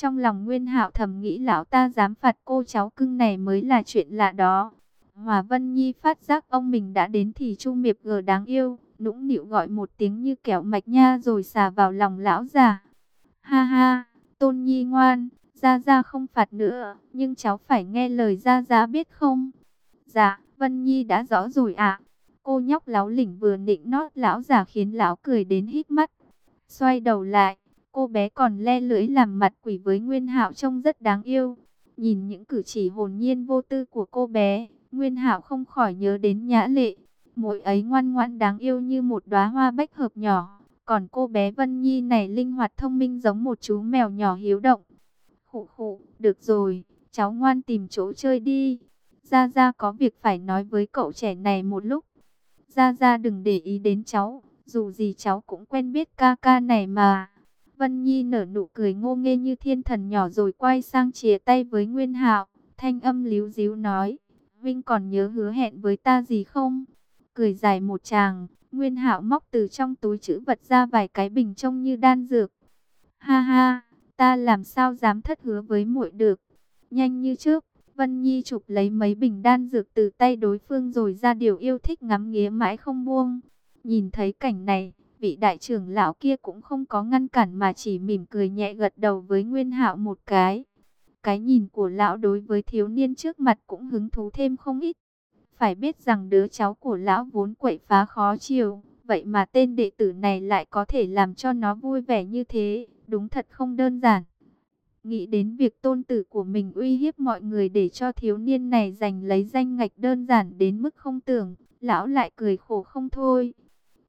Trong lòng Nguyên Hạo thầm nghĩ lão ta dám phạt cô cháu cưng này mới là chuyện lạ đó. Hòa Vân Nhi phát giác ông mình đã đến thì Chu Miệp gờ đáng yêu, nũng nịu gọi một tiếng như kẹo mạch nha rồi xà vào lòng lão già. Ha ha, Tôn Nhi ngoan, Gia Gia không phạt nữa, nhưng cháu phải nghe lời Gia Gia biết không? Dạ, Vân Nhi đã rõ rồi ạ. Cô nhóc láo lỉnh vừa nịnh nót lão già khiến lão cười đến hít mắt. Xoay đầu lại, cô bé còn le lưỡi làm mặt quỷ với Nguyên Hạo trông rất đáng yêu. Nhìn những cử chỉ hồn nhiên vô tư của cô bé, Nguyên Hạo không khỏi nhớ đến Nhã Lệ. Mỗi ấy ngoan ngoãn đáng yêu như một đóa hoa bách hợp nhỏ. Còn cô bé Vân Nhi này linh hoạt thông minh giống một chú mèo nhỏ hiếu động. Khụ khụ, được rồi, cháu ngoan tìm chỗ chơi đi. Gia Gia có việc phải nói với cậu trẻ này một lúc. Gia Gia đừng để ý đến cháu, dù gì cháu cũng quen biết ca ca này mà. Vân Nhi nở nụ cười ngô nghê như thiên thần nhỏ rồi quay sang chia tay với Nguyên Hạo, thanh âm líu díu nói, Vinh còn nhớ hứa hẹn với ta gì không? Cười dài một chàng, Nguyên Hạo móc từ trong túi chữ vật ra vài cái bình trông như đan dược. Ha ha, ta làm sao dám thất hứa với muội được. Nhanh như trước, Vân Nhi chụp lấy mấy bình đan dược từ tay đối phương rồi ra điều yêu thích ngắm nghía mãi không buông. Nhìn thấy cảnh này, vị đại trưởng lão kia cũng không có ngăn cản mà chỉ mỉm cười nhẹ gật đầu với Nguyên Hạo một cái. Cái nhìn của lão đối với thiếu niên trước mặt cũng hứng thú thêm không ít. Phải biết rằng đứa cháu của lão vốn quậy phá khó chiều, vậy mà tên đệ tử này lại có thể làm cho nó vui vẻ như thế, đúng thật không đơn giản. Nghĩ đến việc tôn tử của mình uy hiếp mọi người để cho thiếu niên này giành lấy danh ngạch đơn giản đến mức không tưởng, lão lại cười khổ không thôi.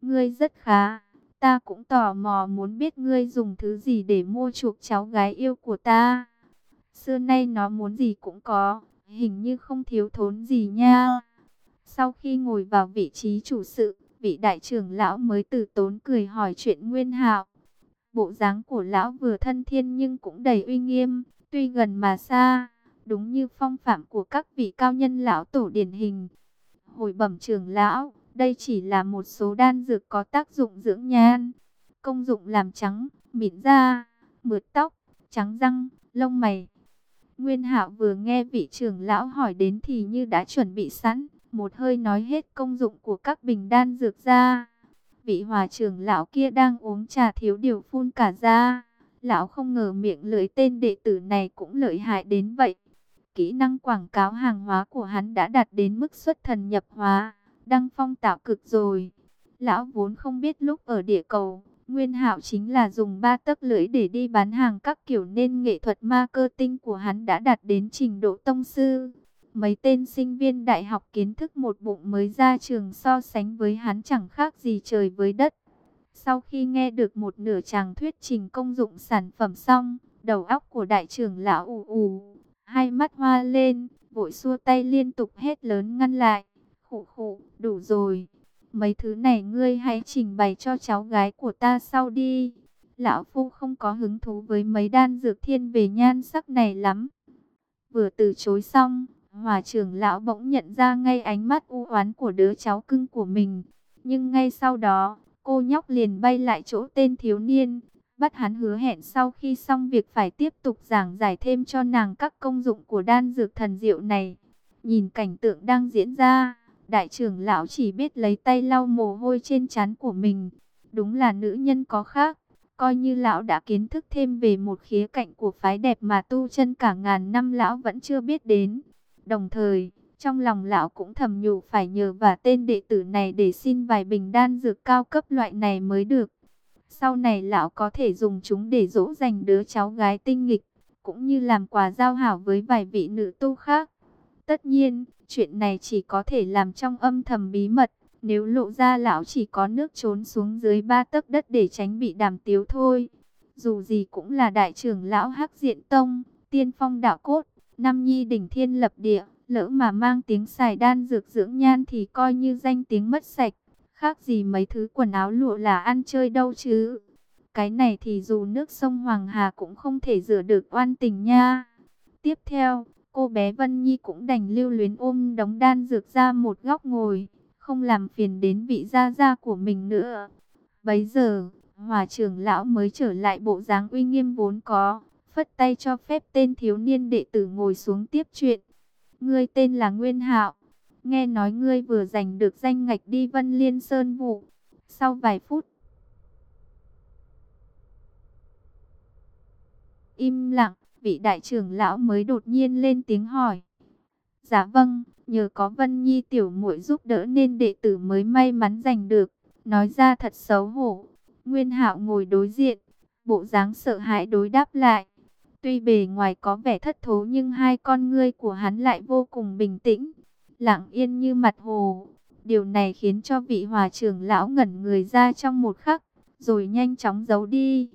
Ngươi rất khá, ta cũng tò mò muốn biết ngươi dùng thứ gì để mua chuộc cháu gái yêu của ta. Xưa nay nó muốn gì cũng có, hình như không thiếu thốn gì nha. Sau khi ngồi vào vị trí chủ sự, vị đại trưởng lão mới từ tốn cười hỏi chuyện Nguyên Hạo. Bộ dáng của lão vừa thân thiên nhưng cũng đầy uy nghiêm, tuy gần mà xa, đúng như phong phạm của các vị cao nhân lão tổ điển hình. Hồi bẩm trưởng lão, đây chỉ là một số đan dược có tác dụng dưỡng nhan, công dụng làm trắng, mịn da, mượt tóc, trắng răng, lông mày. Nguyên Hạo vừa nghe vị trưởng lão hỏi đến thì như đã chuẩn bị sẵn, một hơi nói hết công dụng của các bình đan dược ra. Vị hòa trưởng lão kia đang uống trà thiếu điều phun cả ra. Lão không ngờ miệng lưỡi tên đệ tử này cũng lợi hại đến vậy. Kỹ năng quảng cáo hàng hóa của hắn đã đạt đến mức xuất thần nhập hóa, đăng phong tạo cực rồi. Lão vốn không biết lúc ở địa cầu, Nguyên Hạo chính là dùng ba tấc lưỡi để đi bán hàng các kiểu nên nghệ thuật ma cơ tinh của hắn đã đạt đến trình độ tông sư. Mấy tên sinh viên đại học kiến thức một bụng mới ra trường so sánh với hắn chẳng khác gì trời với đất. Sau khi nghe được một nửa chàng thuyết trình công dụng sản phẩm xong, đầu óc của đại trưởng lão ù ù, hai mắt hoa lên, vội xua tay liên tục hét lớn ngăn lại. Khụ khụ, đủ rồi. Mấy thứ này ngươi hãy trình bày cho cháu gái của ta sau đi. Lão Phu không có hứng thú với mấy đan dược thiên về nhan sắc này lắm. Vừa từ chối xong, Hòa trưởng lão bỗng nhận ra ngay ánh mắt u oán của đứa cháu cưng của mình. Nhưng ngay sau đó, cô nhóc liền bay lại chỗ tên thiếu niên, bắt hắn hứa hẹn sau khi xong việc phải tiếp tục giảng giải thêm cho nàng các công dụng của đan dược thần diệu này. Nhìn cảnh tượng đang diễn ra, đại trưởng lão chỉ biết lấy tay lau mồ hôi trên trán của mình. Đúng là nữ nhân có khác, coi như lão đã kiến thức thêm về một khía cạnh của phái đẹp mà tu chân cả ngàn năm lão vẫn chưa biết đến. Đồng thời, trong lòng lão cũng thầm nhủ phải nhờ và tên đệ tử này để xin vài bình đan dược cao cấp loại này mới được. Sau này lão có thể dùng chúng để dỗ dành đứa cháu gái tinh nghịch, cũng như làm quà giao hảo với vài vị nữ tu khác. Tất nhiên, chuyện này chỉ có thể làm trong âm thầm bí mật, nếu lộ ra lão chỉ có nước trốn xuống dưới ba tấc đất để tránh bị đàm tiếu thôi. Dù gì cũng là đại trưởng lão Hắc Diện Tông, tiên phong đạo cốt, Năm nhi đỉnh thiên lập địa, lỡ mà mang tiếng xài đan dược dưỡng nhan thì coi như danh tiếng mất sạch. Khác gì mấy thứ quần áo lụa là ăn chơi đâu chứ. Cái này thì dù nước sông Hoàng Hà cũng không thể rửa được oan tình nha. Tiếp theo, cô bé Vân Nhi cũng đành lưu luyến ôm đống đan dược ra một góc ngồi, không làm phiền đến vị gia gia của mình nữa. Bấy giờ, hòa trưởng lão mới trở lại bộ dáng uy nghiêm vốn có, phất tay cho phép tên thiếu niên đệ tử ngồi xuống tiếp chuyện. Ngươi tên là Nguyên Hạo, nghe nói ngươi vừa giành được danh ngạch đi Vân Liên Sơn vụ. Sau vài phút, im lặng, vị đại trưởng lão mới đột nhiên lên tiếng hỏi. Dạ vâng, nhờ có Vân Nhi tiểu muội giúp đỡ nên đệ tử mới may mắn giành được. Nói ra thật xấu hổ. Nguyên Hạo ngồi đối diện, bộ dáng sợ hãi đối đáp lại. Tuy bề ngoài có vẻ thất thố nhưng hai con ngươi của hắn lại vô cùng bình tĩnh, lặng yên như mặt hồ. Điều này khiến cho vị hòa trưởng lão ngẩn người ra trong một khắc, rồi nhanh chóng giấu đi.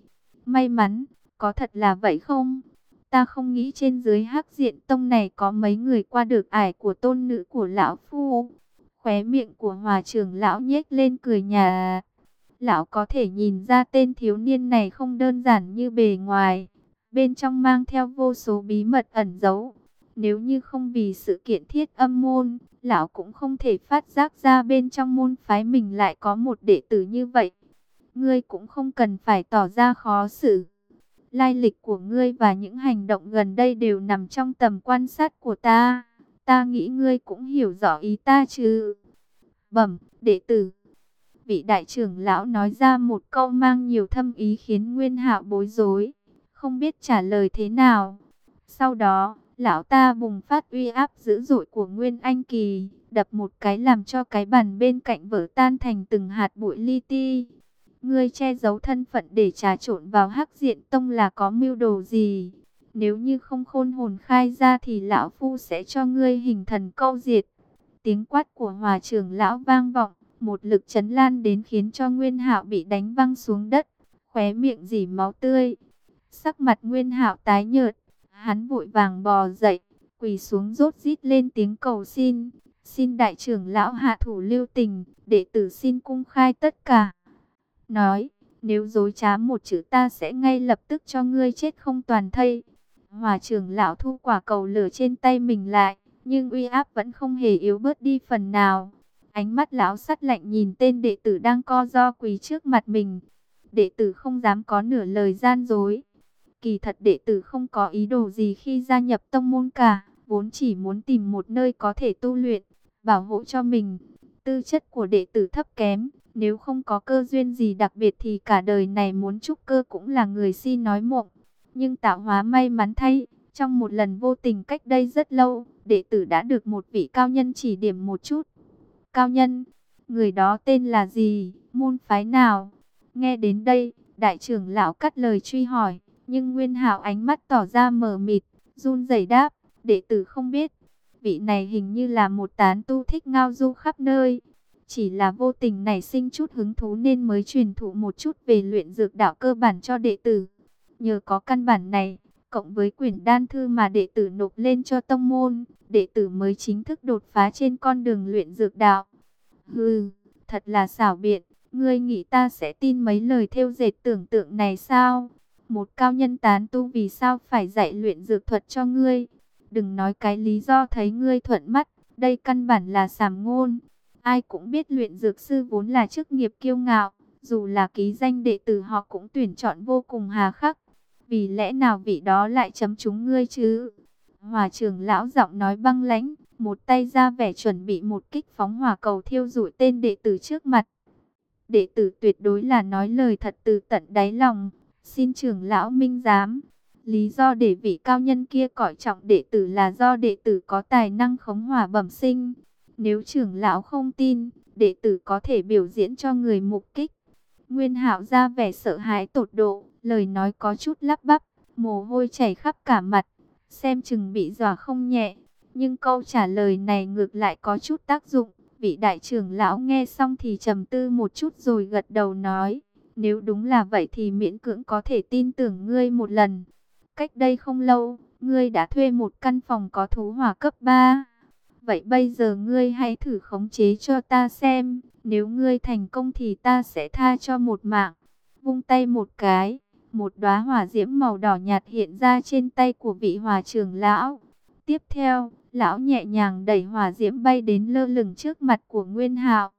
May mắn, có thật là vậy không? Ta không nghĩ trên dưới hắc diện tông này có mấy người qua được ải của tôn nữ của lão phu. Khóe miệng của hòa trưởng lão nhếch lên cười nhà. Lão có thể nhìn ra tên thiếu niên này không đơn giản như bề ngoài. Bên trong mang theo vô số bí mật ẩn giấu. Nếu như không vì sự kiện thiết âm môn, lão cũng không thể phát giác ra bên trong môn phái mình lại có một đệ tử như vậy. Ngươi cũng không cần phải tỏ ra khó xử. Lai lịch của ngươi và những hành động gần đây đều nằm trong tầm quan sát của ta. Ta nghĩ ngươi cũng hiểu rõ ý ta chứ. Bẩm, đệ tử. Vị đại trưởng lão nói ra một câu mang nhiều thâm ý khiến Nguyên Hạo bối rối, không biết trả lời thế nào. Sau đó, lão ta bùng phát uy áp dữ dội của Nguyên Anh Kỳ, đập một cái làm cho cái bàn bên cạnh vỡ tan thành từng hạt bụi li ti. Ngươi che giấu thân phận để trà trộn vào hắc diện tông là có mưu đồ gì? Nếu như không khôn hồn khai ra thì lão phu sẽ cho ngươi hình thần câu diệt. Tiếng quát của hòa trưởng lão vang vọng, một lực chấn lan đến khiến cho Nguyên Hạo bị đánh văng xuống đất, khóe miệng dỉ máu tươi. Sắc mặt Nguyên Hạo tái nhợt, hắn vội vàng bò dậy, quỳ xuống rốt rít lên tiếng cầu xin, xin đại trưởng lão hạ thủ lưu tình, đệ tử xin cung khai tất cả nói, nếu dối trá một chữ ta sẽ ngay lập tức cho ngươi chết không toàn thây. Hòa trưởng lão thu quả cầu lửa trên tay mình lại, nhưng uy áp vẫn không hề yếu bớt đi phần nào. Ánh mắt lão sắt lạnh nhìn tên đệ tử đang co do quỳ trước mặt mình. Đệ tử không dám có nửa lời gian dối. Kỳ thật đệ tử không có ý đồ gì khi gia nhập tông môn cả, vốn chỉ muốn tìm một nơi có thể tu luyện, bảo hộ cho mình. Tư chất của đệ tử thấp kém, nếu không có cơ duyên gì đặc biệt thì cả đời này muốn trúc cơ cũng là người si nói mộng. Nhưng tạo hóa may mắn thay, trong một lần vô tình cách đây rất lâu, đệ tử đã được một vị cao nhân chỉ điểm một chút. Cao nhân, người đó tên là gì, môn phái nào? Nghe đến đây, đại trưởng lão cắt lời truy hỏi, nhưng Nguyên Hạo ánh mắt tỏ ra mờ mịt, run rẩy đáp, đệ tử không biết. Vị này hình như là một tán tu thích ngao du khắp nơi, chỉ là vô tình nảy sinh chút hứng thú nên mới truyền thụ một chút về luyện dược đạo cơ bản cho đệ tử. Nhờ có căn bản này, cộng với quyển đan thư mà đệ tử nộp lên cho tông môn, đệ tử mới chính thức đột phá trên con đường luyện dược đạo. Hừ, thật là xảo biện, ngươi nghĩ ta sẽ tin mấy lời theo dệt tưởng tượng này sao? Một cao nhân tán tu vì sao phải dạy luyện dược thuật cho ngươi? Đừng nói cái lý do thấy ngươi thuận mắt, đây căn bản là sàm ngôn. Ai cũng biết luyện dược sư vốn là chức nghiệp kiêu ngạo, dù là ký danh đệ tử họ cũng tuyển chọn vô cùng hà khắc. Vì lẽ nào vị đó lại chấm chúng ngươi chứ? Hòa trưởng lão giọng nói băng lãnh, một tay ra vẻ chuẩn bị một kích phóng hỏa cầu thiêu rụi tên đệ tử trước mặt. Đệ tử tuyệt đối là nói lời thật từ tận đáy lòng, xin trưởng lão minh giám. Lý do để vị cao nhân kia coi trọng đệ tử là do đệ tử có tài năng khống hỏa bẩm sinh, nếu trưởng lão không tin, đệ tử có thể biểu diễn cho người mục kích. Nguyên hạo ra vẻ sợ hãi tột độ, lời nói có chút lắp bắp, mồ hôi chảy khắp cả mặt, xem chừng bị dọa không nhẹ. Nhưng câu trả lời này ngược lại có chút tác dụng. Vị đại trưởng lão nghe xong thì trầm tư một chút rồi gật đầu nói, nếu đúng là vậy thì miễn cưỡng có thể tin tưởng ngươi một lần. Cách đây không lâu, ngươi đã thuê một căn phòng có thú hỏa cấp 3. Vậy bây giờ ngươi hãy thử khống chế cho ta xem, nếu ngươi thành công thì ta sẽ tha cho một mạng. Vung tay một cái, một đóa hỏa diễm màu đỏ nhạt hiện ra trên tay của vị hòa trưởng lão. Tiếp theo, lão nhẹ nhàng đẩy hỏa diễm bay đến lơ lửng trước mặt của Nguyên Hạo.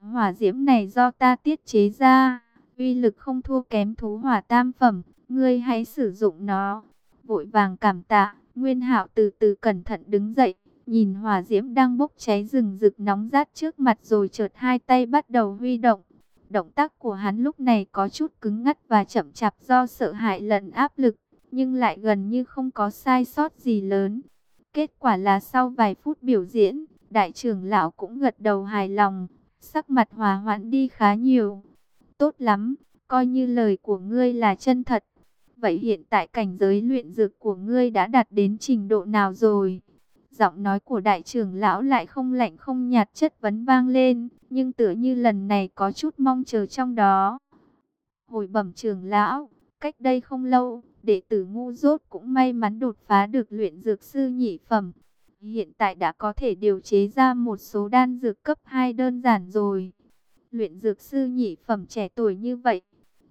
Hỏa diễm này do ta tiết chế ra, uy lực không thua kém thú hỏa tam phẩm, ngươi hãy sử dụng nó. vội vàng cảm tạ. Nguyên Hạo từ từ cẩn thận đứng dậy, nhìn hỏa diễm đang bốc cháy rừng rực nóng rát trước mặt rồi chợt hai tay bắt đầu huy động. Động tác của hắn lúc này có chút cứng ngắt và chậm chạp do sợ hãi lẫn áp lực, nhưng lại gần như không có sai sót gì lớn. Kết quả là sau vài phút biểu diễn, đại trưởng lão cũng gật đầu hài lòng, sắc mặt hòa hoãn đi khá nhiều. Tốt lắm, coi như lời của ngươi là chân thật. Vậy hiện tại cảnh giới luyện dược của ngươi đã đạt đến trình độ nào rồi? Giọng nói của đại trưởng lão lại không lạnh không nhạt chất vấn vang lên, nhưng tựa như lần này có chút mong chờ trong đó. Hồi bẩm trưởng lão, cách đây không lâu, đệ tử ngu dốt cũng may mắn đột phá được luyện dược sư nhị phẩm. Hiện tại đã có thể điều chế ra một số đan dược cấp 2 đơn giản rồi. Luyện dược sư nhị phẩm trẻ tuổi như vậy.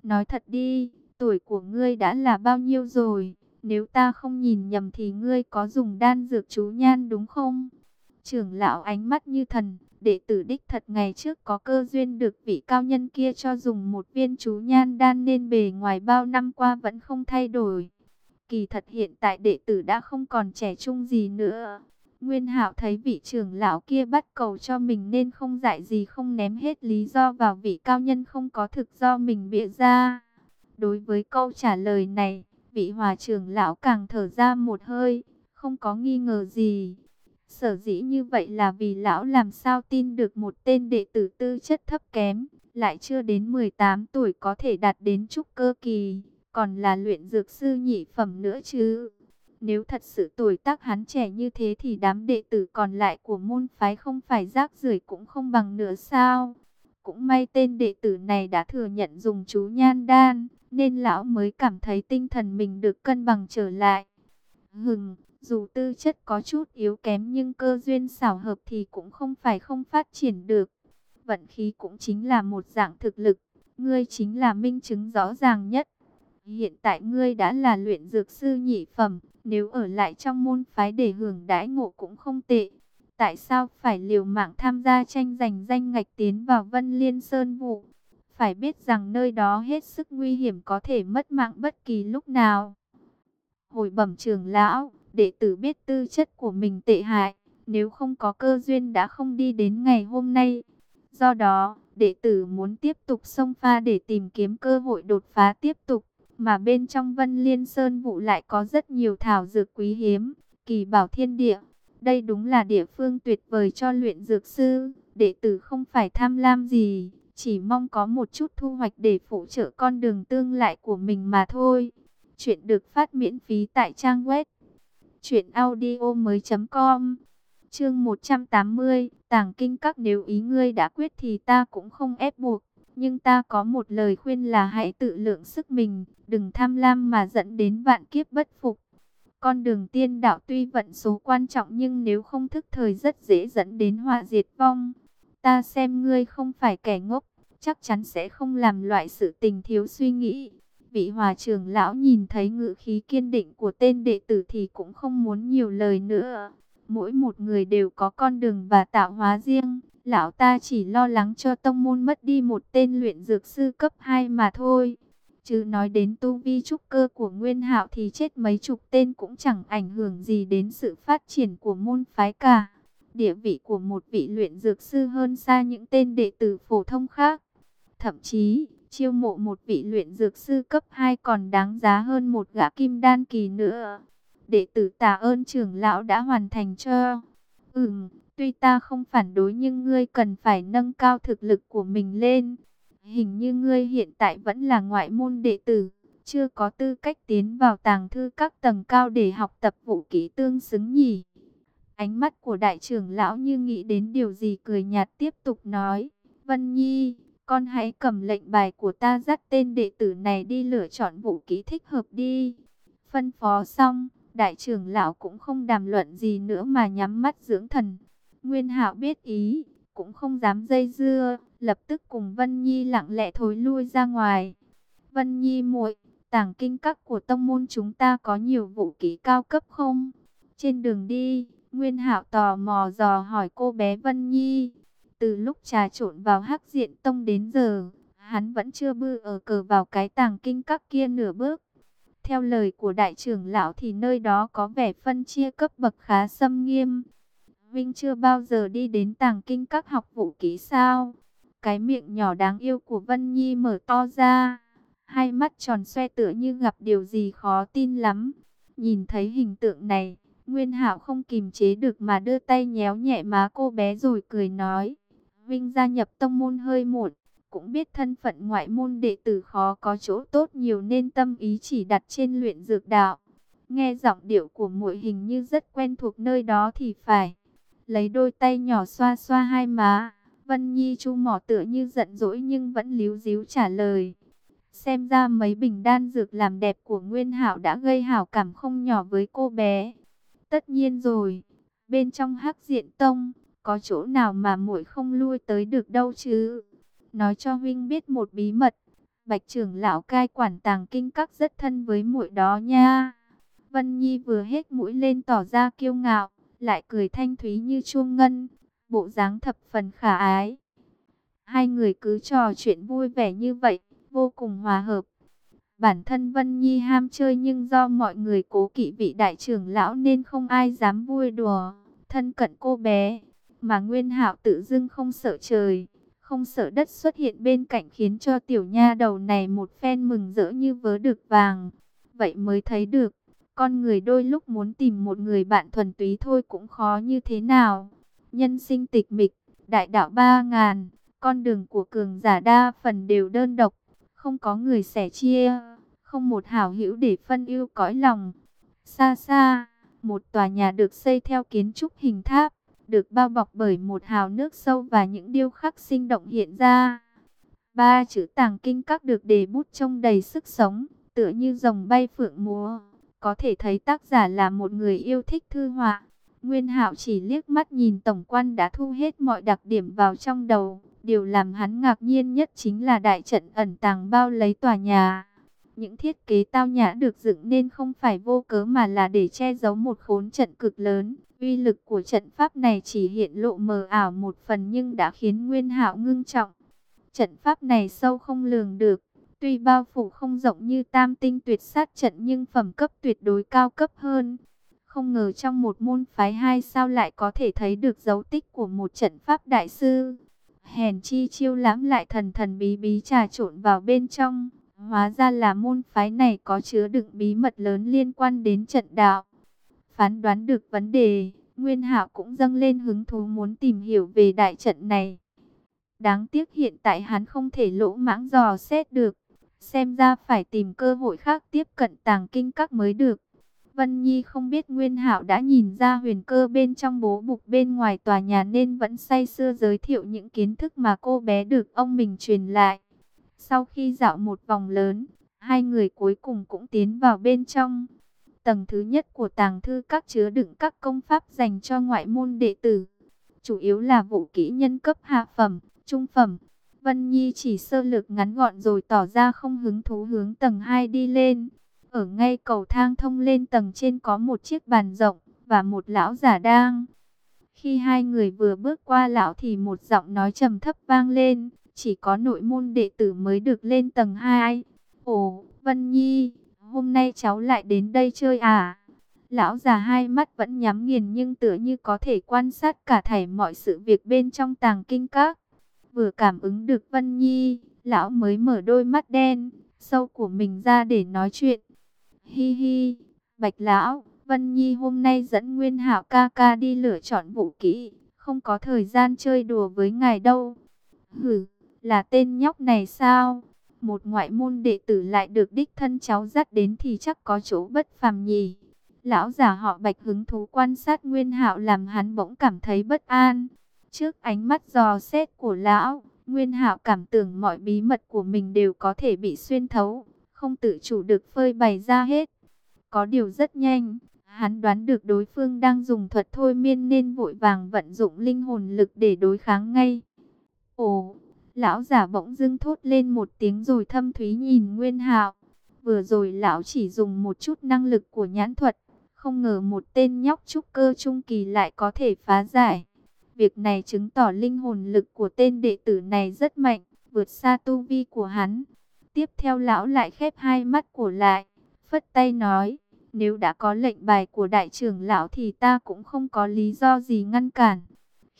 Nói thật đi, tuổi của ngươi đã là bao nhiêu rồi? Nếu ta không nhìn nhầm thì ngươi có dùng đan dược chú nhan đúng không? Trưởng lão ánh mắt như thần, đệ tử đích thật ngày trước có cơ duyên được vị cao nhân kia cho dùng một viên chú nhan đan nên bề ngoài bao năm qua vẫn không thay đổi. Kỳ thật hiện tại đệ tử đã không còn trẻ trung gì nữa. Nguyên Hạo thấy vị trưởng lão kia bắt cầu cho mình nên không dạy gì không ném hết lý do vào vị cao nhân không có thực do mình bịa ra. Đối với câu trả lời này, vị hòa trưởng lão càng thở ra một hơi, không có nghi ngờ gì. Sở dĩ như vậy là vì lão làm sao tin được một tên đệ tử tư chất thấp kém, lại chưa đến 18 tuổi có thể đạt đến trúc cơ kỳ, còn là luyện dược sư nhị phẩm nữa chứ. Nếu thật sự tuổi tác hắn trẻ như thế thì đám đệ tử còn lại của môn phái không phải rác rưởi cũng không bằng nữa sao? Cũng may tên đệ tử này đã thừa nhận dùng chú nhan đan, nên lão mới cảm thấy tinh thần mình được cân bằng trở lại. Hừng, dù tư chất có chút yếu kém nhưng cơ duyên xảo hợp thì cũng không phải không phát triển được. Vận khí cũng chính là một dạng thực lực, ngươi chính là minh chứng rõ ràng nhất. Hiện tại ngươi đã là luyện dược sư nhị phẩm, nếu ở lại trong môn phái để hưởng đãi ngộ cũng không tệ. Tại sao phải liều mạng tham gia tranh giành danh ngạch tiến vào Vân Liên Sơn vụ? Phải biết rằng nơi đó hết sức nguy hiểm có thể mất mạng bất kỳ lúc nào. Hồi bẩm trường lão, đệ tử biết tư chất của mình tệ hại, nếu không có cơ duyên đã không đi đến ngày hôm nay. Do đó, đệ tử muốn tiếp tục xông pha để tìm kiếm cơ hội đột phá tiếp tục mà bên trong Vân Liên Sơn vụ lại có rất nhiều thảo dược quý hiếm, kỳ bảo thiên địa. Đây đúng là địa phương tuyệt vời cho luyện dược sư, đệ tử không phải tham lam gì, chỉ mong có một chút thu hoạch để phụ trợ con đường tương lại của mình mà thôi. Chuyện được phát miễn phí tại trang web truyệnaudiomoi.com. Chương 180, Tàng kinh các nếu ý ngươi đã quyết thì ta cũng không ép buộc. Nhưng ta có một lời khuyên là hãy tự lượng sức mình, đừng tham lam mà dẫn đến vạn kiếp bất phục. Con đường tiên đạo tuy vận số quan trọng nhưng nếu không thức thời rất dễ dẫn đến họa diệt vong. Ta xem ngươi không phải kẻ ngốc, chắc chắn sẽ không làm loại sự tình thiếu suy nghĩ. Vị hòa trưởng lão nhìn thấy ngự khí kiên định của tên đệ tử thì cũng không muốn nhiều lời nữa. Mỗi một người đều có con đường và tạo hóa riêng. Lão ta chỉ lo lắng cho tông môn mất đi một tên luyện dược sư cấp 2 mà thôi. Chứ nói đến tu vi trúc cơ của Nguyên Hạo thì chết mấy chục tên cũng chẳng ảnh hưởng gì đến sự phát triển của môn phái cả. Địa vị của một vị luyện dược sư hơn xa những tên đệ tử phổ thông khác. Thậm chí, chiêu mộ một vị luyện dược sư cấp 2 còn đáng giá hơn một gã kim đan kỳ nữa. Đệ tử tạ ơn trưởng lão đã hoàn thành cho. Ừm, Tuy ta không phản đối nhưng ngươi cần phải nâng cao thực lực của mình lên. Hình như ngươi hiện tại vẫn là ngoại môn đệ tử, chưa có tư cách tiến vào tàng thư các tầng cao để học tập vũ kỹ tương xứng nhỉ. Ánh mắt của đại trưởng lão như nghĩ đến điều gì cười nhạt tiếp tục nói. Vân Nhi, con hãy cầm lệnh bài của ta dắt tên đệ tử này đi lựa chọn vũ ký thích hợp đi. Phân phó xong, đại trưởng lão cũng không đàm luận gì nữa mà nhắm mắt dưỡng thần. Nguyên Hạo biết ý, cũng không dám dây dưa, lập tức cùng Vân Nhi lặng lẽ thối lui ra ngoài. Vân Nhi muội, tàng kinh các của tông môn chúng ta có nhiều vũ khí cao cấp không? Trên đường đi, Nguyên Hạo tò mò dò hỏi cô bé Vân Nhi. Từ lúc trà trộn vào Hắc Diện Tông đến giờ, hắn vẫn chưa bư ở cờ vào cái tàng kinh các kia nửa bước. Theo lời của đại trưởng lão thì nơi đó có vẻ phân chia cấp bậc khá xâm nghiêm. Vinh chưa bao giờ đi đến tàng kinh các học vũ ký sao? Cái miệng nhỏ đáng yêu của Vân Nhi mở to ra. Hai mắt tròn xoe tựa như gặp điều gì khó tin lắm. Nhìn thấy hình tượng này, Nguyên Hạo không kìm chế được mà đưa tay nhéo nhẹ má cô bé rồi cười nói. Vinh gia nhập tông môn hơi muộn, cũng biết thân phận ngoại môn đệ tử khó có chỗ tốt nhiều nên tâm ý chỉ đặt trên luyện dược đạo. Nghe giọng điệu của muội hình như rất quen thuộc nơi đó thì phải. Lấy đôi tay nhỏ xoa xoa hai má, Vân Nhi chu mỏ tựa như giận dỗi nhưng vẫn líu díu trả lời. Xem ra mấy bình đan dược làm đẹp của Nguyên Hạo đã gây hảo cảm không nhỏ với cô bé. Tất nhiên rồi, bên trong Hắc Diện Tông, có chỗ nào mà muội không lui tới được đâu chứ? Nói cho huynh biết một bí mật, Bạch trưởng lão cai quản tàng kinh các rất thân với muội đó nha. Vân Nhi vừa hết mũi lên tỏ ra kiêu ngạo, lại cười thanh thúy như chuông ngân, bộ dáng thập phần khả ái. Hai người cứ trò chuyện vui vẻ như vậy, vô cùng hòa hợp. Bản thân Vân Nhi ham chơi nhưng do mọi người cố kỵ vị đại trưởng lão nên không ai dám vui đùa, thân cận cô bé. Mà Nguyên Hạo tự dưng không sợ trời, không sợ đất xuất hiện bên cạnh khiến cho tiểu nha đầu này một phen mừng rỡ như vớ được vàng. Vậy mới thấy được, con người đôi lúc muốn tìm một người bạn thuần túy thôi cũng khó như thế nào. Nhân sinh tịch mịch, đại đạo ba ngàn, con đường của cường giả đa phần đều đơn độc, không có người sẻ chia, không một hảo hữu để phân ưu cõi lòng. Xa xa, một tòa nhà được xây theo kiến trúc hình tháp, được bao bọc bởi một hào nước sâu và những điêu khắc sinh động hiện ra. Ba chữ tàng kinh các được đề bút trông đầy sức sống, tựa như rồng bay phượng múa. Có thể thấy tác giả là một người yêu thích thư họa. Nguyên Hạo chỉ liếc mắt nhìn tổng quan đã thu hết mọi đặc điểm vào trong đầu. Điều làm hắn ngạc nhiên nhất chính là đại trận ẩn tàng bao lấy tòa nhà. Những thiết kế tao nhã được dựng nên không phải vô cớ mà là để che giấu một khốn trận cực lớn. Uy lực của trận pháp này chỉ hiện lộ mờ ảo một phần nhưng đã khiến Nguyên Hạo ngưng trọng. Trận pháp này sâu không lường được, tuy bao phủ không rộng như tam tinh tuyệt sát trận nhưng phẩm cấp tuyệt đối cao cấp hơn. Không ngờ trong một môn phái hai sao lại có thể thấy được dấu tích của một trận pháp đại sư. Hèn chi chiêu lãm lại thần thần bí bí trà trộn vào bên trong. Hóa ra là môn phái này có chứa đựng bí mật lớn liên quan đến trận đạo. Phán đoán được vấn đề, Nguyên Hạo cũng dâng lên hứng thú muốn tìm hiểu về đại trận này. Đáng tiếc hiện tại hắn không thể lỗ mãng dò xét được. Xem ra phải tìm cơ hội khác tiếp cận tàng kinh các mới được. Vân Nhi không biết Nguyên Hạo đã nhìn ra huyền cơ bên trong bố bục bên ngoài tòa nhà nên vẫn say sưa giới thiệu những kiến thức mà cô bé được ông mình truyền lại. Sau khi dạo một vòng lớn, hai người cuối cùng cũng tiến vào bên trong. Tầng thứ nhất của tàng thư các chứa đựng các công pháp dành cho ngoại môn đệ tử. Chủ yếu là vũ kỹ nhân cấp hạ phẩm, trung phẩm. Vân Nhi chỉ sơ lược ngắn gọn rồi tỏ ra không hứng thú hướng tầng 2 đi lên. Ở ngay cầu thang thông lên tầng trên có một chiếc bàn rộng và một lão giả đang. Khi hai người vừa bước qua lão thì một giọng nói trầm thấp vang lên. Chỉ có nội môn đệ tử mới được lên tầng 2. Ồ, Vân Nhi, hôm nay cháu lại đến đây chơi à? Lão già hai mắt vẫn nhắm nghiền nhưng tựa như có thể quan sát cả thảy mọi sự việc bên trong tàng kinh các. Vừa cảm ứng được Vân Nhi, lão mới mở đôi mắt đen, sâu của mình ra để nói chuyện. Hi hi, bạch lão, Vân Nhi hôm nay dẫn Nguyên Hạo ca ca đi lựa chọn vũ kỹ, không có thời gian chơi đùa với ngài đâu. hừ là tên nhóc này sao? Một ngoại môn đệ tử lại được đích thân cháu dắt đến thì chắc có chỗ bất phàm nhỉ. Lão già họ bạch hứng thú quan sát Nguyên Hạo làm hắn bỗng cảm thấy bất an. Trước ánh mắt dò xét của lão, Nguyên Hạo cảm tưởng mọi bí mật của mình đều có thể bị xuyên thấu, không tự chủ được phơi bày ra hết. Có điều rất nhanh, hắn đoán được đối phương đang dùng thuật thôi miên nên vội vàng vận dụng linh hồn lực để đối kháng ngay. Ồ, lão giả bỗng dưng thốt lên một tiếng rồi thâm thúy nhìn Nguyên Hạo. Vừa rồi lão chỉ dùng một chút năng lực của nhãn thuật, không ngờ một tên nhóc trúc cơ trung kỳ lại có thể phá giải. Việc này chứng tỏ linh hồn lực của tên đệ tử này rất mạnh, vượt xa tu vi của hắn. Tiếp theo lão lại khép hai mắt của lại, phất tay nói, nếu đã có lệnh bài của đại trưởng lão thì ta cũng không có lý do gì ngăn cản.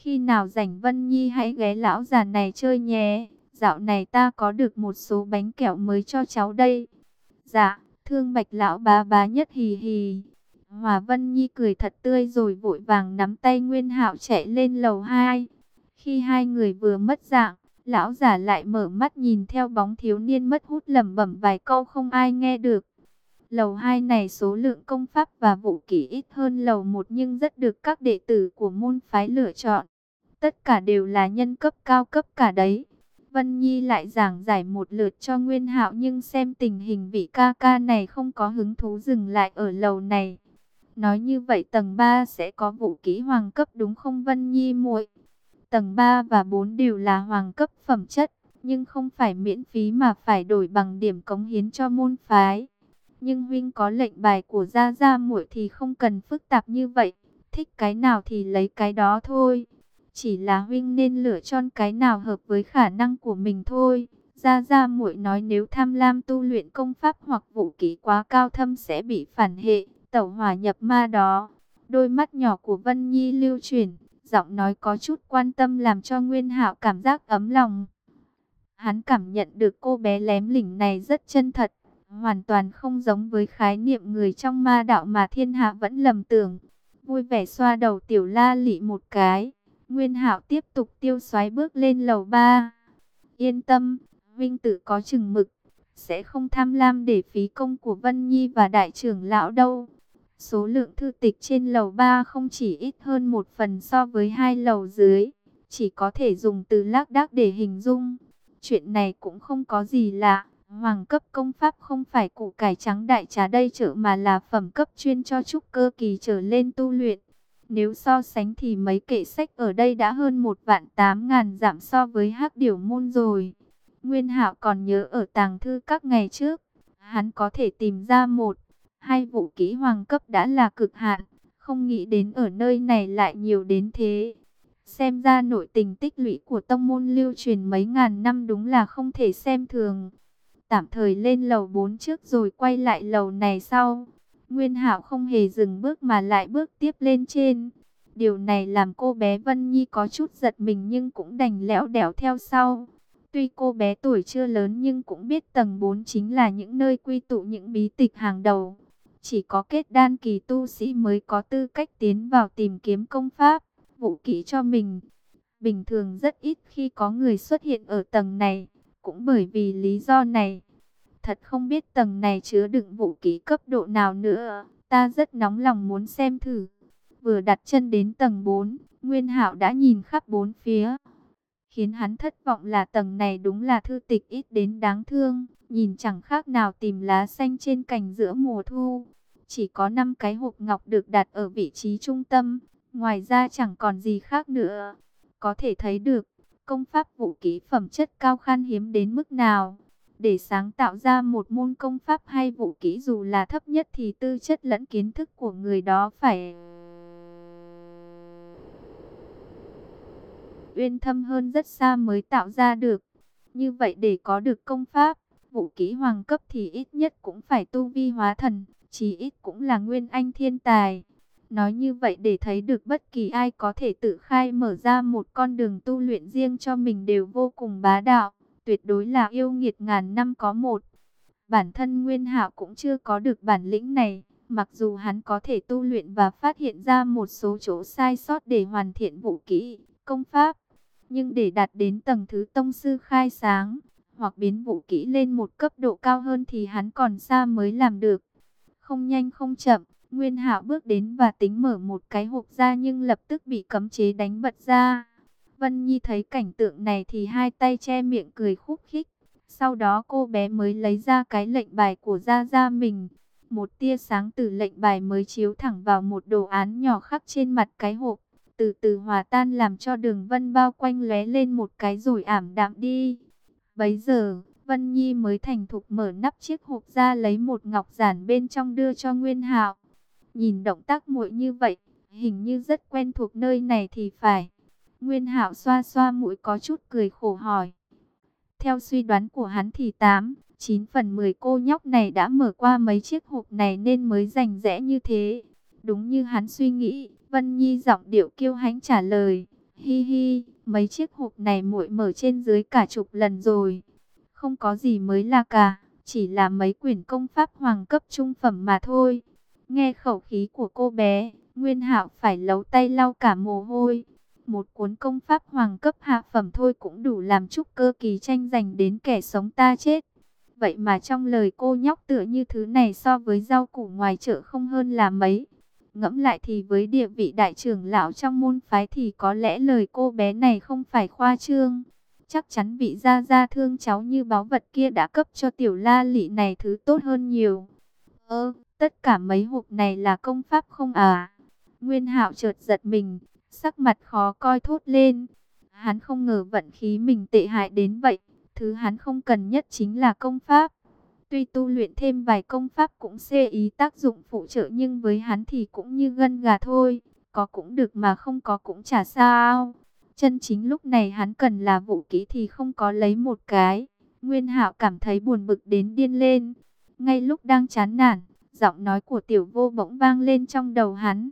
Khi nào rảnh Vân Nhi hãy ghé lão già này chơi nhé. Dạo này ta có được một số bánh kẹo mới cho cháu đây. Dạ, thương bạch lão bá bá nhất hì hì. Hòa Vân Nhi cười thật tươi rồi vội vàng nắm tay Nguyên Hạo chạy lên lầu 2. Khi hai người vừa mất dạng, lão giả lại mở mắt nhìn theo bóng thiếu niên mất hút lẩm bẩm vài câu không ai nghe được. Lầu 2 này số lượng công pháp và vũ kỹ ít hơn lầu 1 nhưng rất được các đệ tử của môn phái lựa chọn. Tất cả đều là nhân cấp cao cấp cả đấy. Vân Nhi lại giảng giải một lượt cho Nguyên Hạo nhưng xem tình hình vị ca ca này không có hứng thú dừng lại ở lầu này. Nói như vậy tầng 3 sẽ có vũ kỹ hoàng cấp đúng không Vân Nhi muội? Tầng 3 và 4 đều là hoàng cấp phẩm chất, nhưng không phải miễn phí mà phải đổi bằng điểm cống hiến cho môn phái. Nhưng huynh có lệnh bài của Gia Gia muội thì không cần phức tạp như vậy, thích cái nào thì lấy cái đó thôi. Chỉ là huynh nên lựa chọn cái nào hợp với khả năng của mình thôi. Gia Gia muội nói nếu tham lam tu luyện công pháp hoặc vũ kỹ quá cao thâm sẽ bị phản hệ, tẩu hỏa nhập ma đó. Đôi mắt nhỏ của Vân Nhi lưu chuyển, giọng nói có chút quan tâm làm cho Nguyên Hạo cảm giác ấm lòng. Hắn cảm nhận được cô bé lém lỉnh này rất chân thật, hoàn toàn không giống với khái niệm người trong ma đạo mà thiên hạ vẫn lầm tưởng. Vui vẻ xoa đầu tiểu la lị một cái. Nguyên Hạo tiếp tục tiêu xoáy bước lên lầu ba. Yên tâm, Vinh Tử có chừng mực, sẽ không tham lam để phí công của Vân Nhi và đại trưởng lão đâu. Số lượng thư tịch trên lầu 3 không chỉ ít hơn một phần so với hai lầu dưới, chỉ có thể dùng từ lác đác để hình dung. Chuyện này cũng không có gì lạ, hoàng cấp công pháp không phải củ cải trắng đại trà đây trở mà là phẩm cấp chuyên cho trúc cơ kỳ trở lên tu luyện. Nếu so sánh thì mấy kệ sách ở đây đã hơn một vạn tám ngàn giảm so với hắc điểu môn rồi. Nguyên Hạo còn nhớ ở tàng thư các ngày trước, hắn có thể tìm ra một, hai vũ kỹ hoàng cấp đã là cực hạn, không nghĩ đến ở nơi này lại nhiều đến thế. Xem ra nội tình tích lũy của tông môn lưu truyền mấy ngàn năm đúng là không thể xem thường. Tạm thời lên lầu 4 trước rồi quay lại lầu này sau. Nguyên Hạo không hề dừng bước mà lại bước tiếp lên trên. Điều này làm cô bé Vân Nhi có chút giật mình nhưng cũng đành lẽo đẻo theo sau. Tuy cô bé tuổi chưa lớn nhưng cũng biết tầng 4 chính là những nơi quy tụ những bí tịch hàng đầu. Chỉ có kết đan kỳ tu sĩ mới có tư cách tiến vào tìm kiếm công pháp, vũ kỹ cho mình. Bình thường rất ít khi có người xuất hiện ở tầng này, cũng bởi vì lý do này. Thật không biết tầng này chứa đựng vũ khí cấp độ nào nữa. Ta rất nóng lòng muốn xem thử. Vừa đặt chân đến tầng 4, Nguyên Hạo đã nhìn khắp bốn phía. Khiến hắn thất vọng là tầng này đúng là thư tịch ít đến đáng thương. Nhìn chẳng khác nào tìm lá xanh trên cành giữa mùa thu. Chỉ có 5 cái hộp ngọc được đặt ở vị trí trung tâm. Ngoài ra chẳng còn gì khác nữa. Có thể thấy được, công pháp vũ khí phẩm chất cao khan hiếm đến mức nào. Để sáng tạo ra một môn công pháp hay vũ kỹ dù là thấp nhất thì tư chất lẫn kiến thức của người đó phải uyên thâm hơn rất xa mới tạo ra được. Như vậy để có được công pháp, vũ kỹ hoàng cấp thì ít nhất cũng phải tu vi hóa thần, chí ít cũng là nguyên anh thiên tài. Nói như vậy để thấy được bất kỳ ai có thể tự khai mở ra một con đường tu luyện riêng cho mình đều vô cùng bá đạo tuyệt đối là yêu nghiệt ngàn năm có một. Bản thân Nguyên Hạo cũng chưa có được bản lĩnh này, mặc dù hắn có thể tu luyện và phát hiện ra một số chỗ sai sót để hoàn thiện vũ kỹ, công pháp, nhưng để đạt đến tầng thứ tông sư khai sáng, hoặc biến vũ kỹ lên một cấp độ cao hơn thì hắn còn xa mới làm được. Không nhanh không chậm, Nguyên Hạo bước đến và tính mở một cái hộp ra nhưng lập tức bị cấm chế đánh bật ra. Vân Nhi thấy cảnh tượng này thì hai tay che miệng cười khúc khích. Sau đó cô bé mới lấy ra cái lệnh bài của Gia Gia mình. Một tia sáng từ lệnh bài mới chiếu thẳng vào một đồ án nhỏ khắc trên mặt cái hộp. Từ từ hòa tan làm cho đường vân bao quanh lóe lên một cái rồi ảm đạm đi. Bấy giờ, Vân Nhi mới thành thục mở nắp chiếc hộp ra lấy một ngọc giản bên trong đưa cho Nguyên Hạo. Nhìn động tác muội như vậy, hình như rất quen thuộc nơi này thì phải. Nguyên Hạo xoa xoa mũi có chút cười khổ hỏi. Theo suy đoán của hắn thì 8, 9 phần 10 cô nhóc này đã mở qua mấy chiếc hộp này nên mới rành rẽ như thế. Đúng như hắn suy nghĩ, Vân Nhi giọng điệu kiêu hãnh trả lời. Hi hi, mấy chiếc hộp này muội mở trên dưới cả chục lần rồi. Không có gì mới là cả, chỉ là mấy quyển công pháp hoàng cấp trung phẩm mà thôi. Nghe khẩu khí của cô bé, Nguyên Hạo phải lấu tay lau cả mồ hôi. Một cuốn công pháp hoàng cấp hạ phẩm thôi cũng đủ làm trúc cơ kỳ tranh giành đến kẻ sống ta chết. Vậy mà trong lời cô nhóc tựa như thứ này so với rau củ ngoài chợ không hơn là mấy. Ngẫm lại thì với địa vị đại trưởng lão trong môn phái thì có lẽ lời cô bé này không phải khoa trương. Chắc chắn vị gia gia thương cháu như báu vật kia đã cấp cho tiểu la lị này thứ tốt hơn nhiều. Ơ, tất cả mấy hộp này là công pháp không à? Nguyên hạo chợt giật mình, sắc mặt khó coi thốt lên. Hắn không ngờ vận khí mình tệ hại đến vậy. Thứ hắn không cần nhất chính là công pháp. Tuy tu luyện thêm vài công pháp cũng xê ý tác dụng phụ trợ nhưng với hắn thì cũng như gân gà thôi. Có cũng được mà không có cũng chả sao. Chân chính lúc này hắn cần là vũ kỹ thì không có lấy một cái. Nguyên hạo cảm thấy buồn bực đến điên lên. Ngay lúc đang chán nản, giọng nói của tiểu vô bỗng vang lên trong đầu hắn.